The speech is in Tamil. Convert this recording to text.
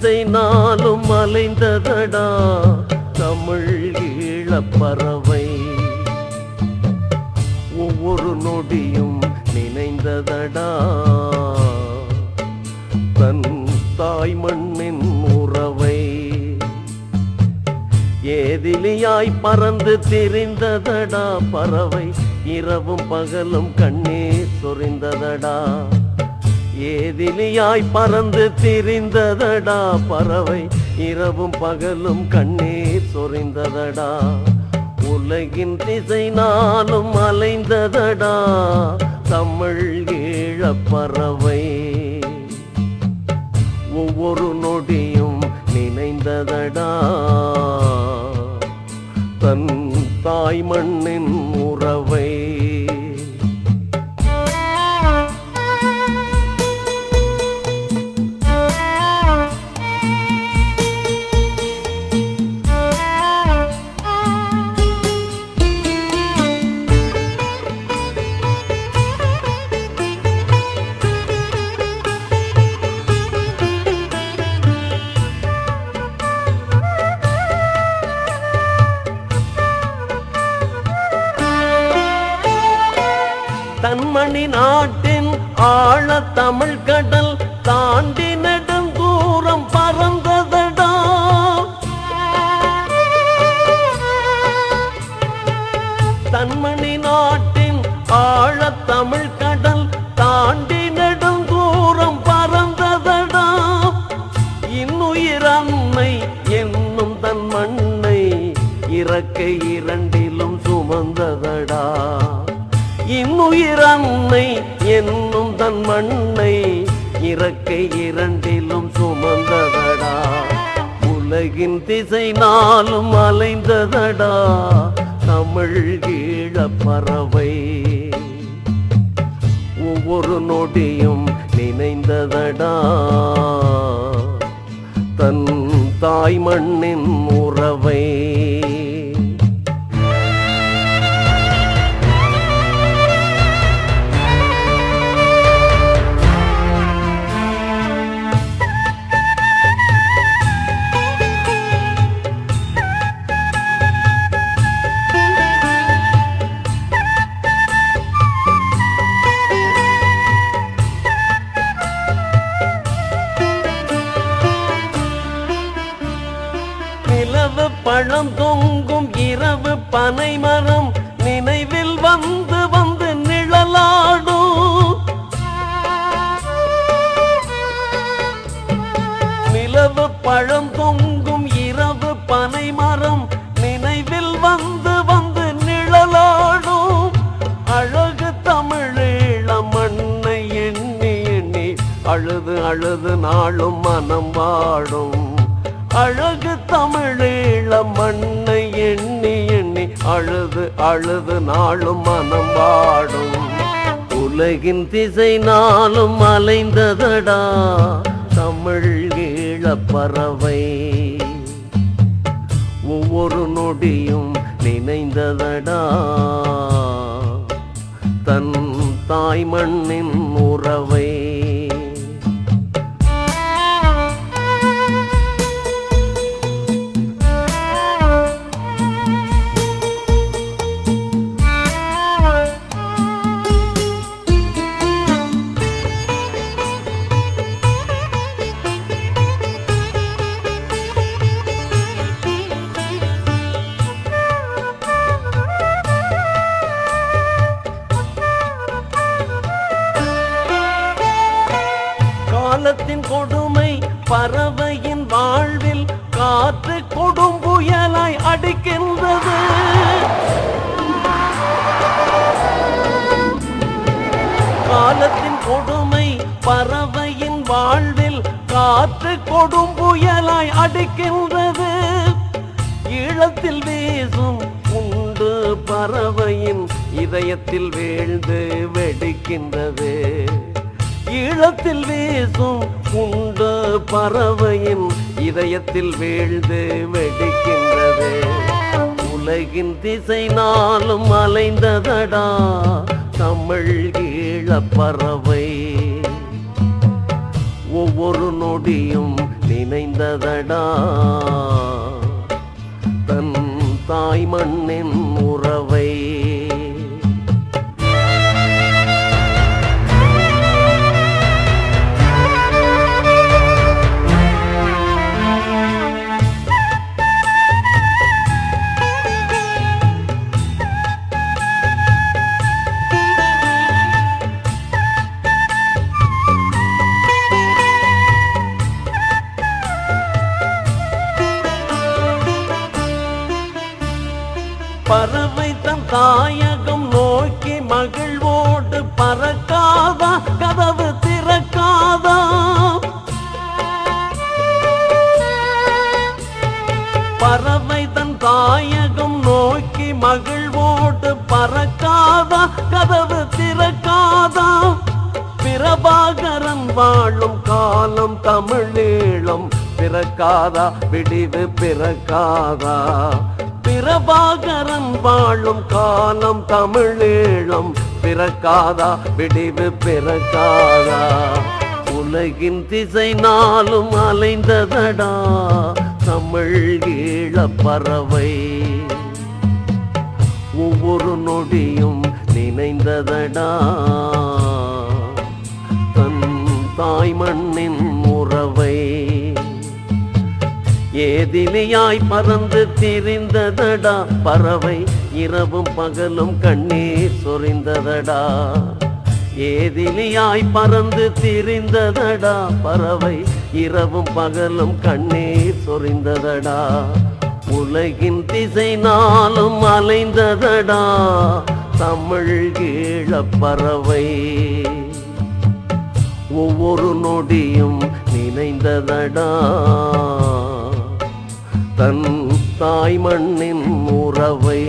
திசை நாளும் அலைந்ததடா. தமிழ் ஈழப்பறவை. ஒவ்வொரு நொடியும் நினைந்ததடா. தன் தாய் மண்ணின் உறவை. ஏதிலியாய் பறந்து திரிந்ததடா. பறவை இரவும் பகலும் கண்ணீர் சொரிந்ததடா. ஏதிலியாய் பறந்து திரிந்ததடா. பறவை இரவும் பகலும் கண்ணீர் சொரிந்ததடா. உலகின் திசை நாளும் அலைந்ததடா. தமிழ் ஈழப்பறவை ஒவ்வொரு நொடியும் நினைந்ததடா. தன் தாய் மண்ணின் உறவை. தமிழ் மண்ணை இறக்கை இரண்டிலும் சுமந்ததடா. உலகின் திசை நாளும் அலைந்ததடா. தமிழ் ஈழ பறவை. ஒவ்வொரு நொடியும் நினைந்ததடா. தன் தாய் மண்ணின் உறவை. பழம் தொங்கும் இரவு பனை மரம் நினைவில் வந்து வந்து நிழலாடும். நிலவு பழம் தொங்கும் இரவு பனை மரம் நினைவில் வந்து வந்து நிழலாடும். அழகு தமிழீழ மண்ணை எண்ணி எண்ணி அழுது அழுது நாளும் மனம் வாடும். அழகு தமிழீழ மண்ணை எண்ணி எண்ணி அழுது அழுது நாளும் மனம் வாடும். உலகின் திசை நாளும் அலைந்ததடா தமிழ் ஈழ பறவை. ஒவ்வொரு நொடியும் நினைந்ததடா தன் தாய் மண்ணின் கொடுமை பறவையின் வாழ்வில் காற்று கொடும் புயலாய் அடிக்கின்றது. ஈழத்தில் வீசும் உண்டு பறவையின் இதயத்தில் வீழ்ந்து வெடிக்கின்றது. ஈழத்தில் வீசும் உண்டு பறவையின் இதயத்தில் வீழ்ந்து வெடிக்கின்றது. உலகின் திசை நாளும் அலைந்ததடா தமிழ் ஈழப்பறவை ஒவ்வொரு நொடியும் நினைந்ததடா. தன் தாய் மண்ணின் பறவை தன் தாயகம் நோக்கி மகிழ்வோடு பறக்காதா? கதவு திறக்காதா? பறவை தன் தாயகம் நோக்கி மகிழ்வோடு பறக்காதா? கதவு திறக்காதா? பிரபாகரன் வாழும் காலம் தமிழீழம் பிறக்காதா? விடிவு பிறக்காதா? பிரபாகரன் வாழும் காலம் தமிழீழம். பிறக்காதா? விடிவு பிறக்காதா? உலகின் திசை நாளும் அலைந்ததடா? தமிழ் ஈழ பறவை. ஒவ்வொரு நொடியும் நினைந்ததடா? தன் தாய் மண்ணின் உறவை. ஏதிலியாய் பறந்து திரிந்ததடா. பறவை இரவும் பகலும் கண்ணீர் சொரிந்ததடா. ஏதிலியாய் பறந்து திரிந்ததடா. பறவை இரவும் பகலும் கண்ணீர் சொரிந்ததடா. உலகின் திசை நாளும் அலைந்ததடா. தமிழ் ஈழப் பறவை. ஒவ்வொரு நொடியும் நினைந்ததடா. தன் தாய் மண்ணின் உறவை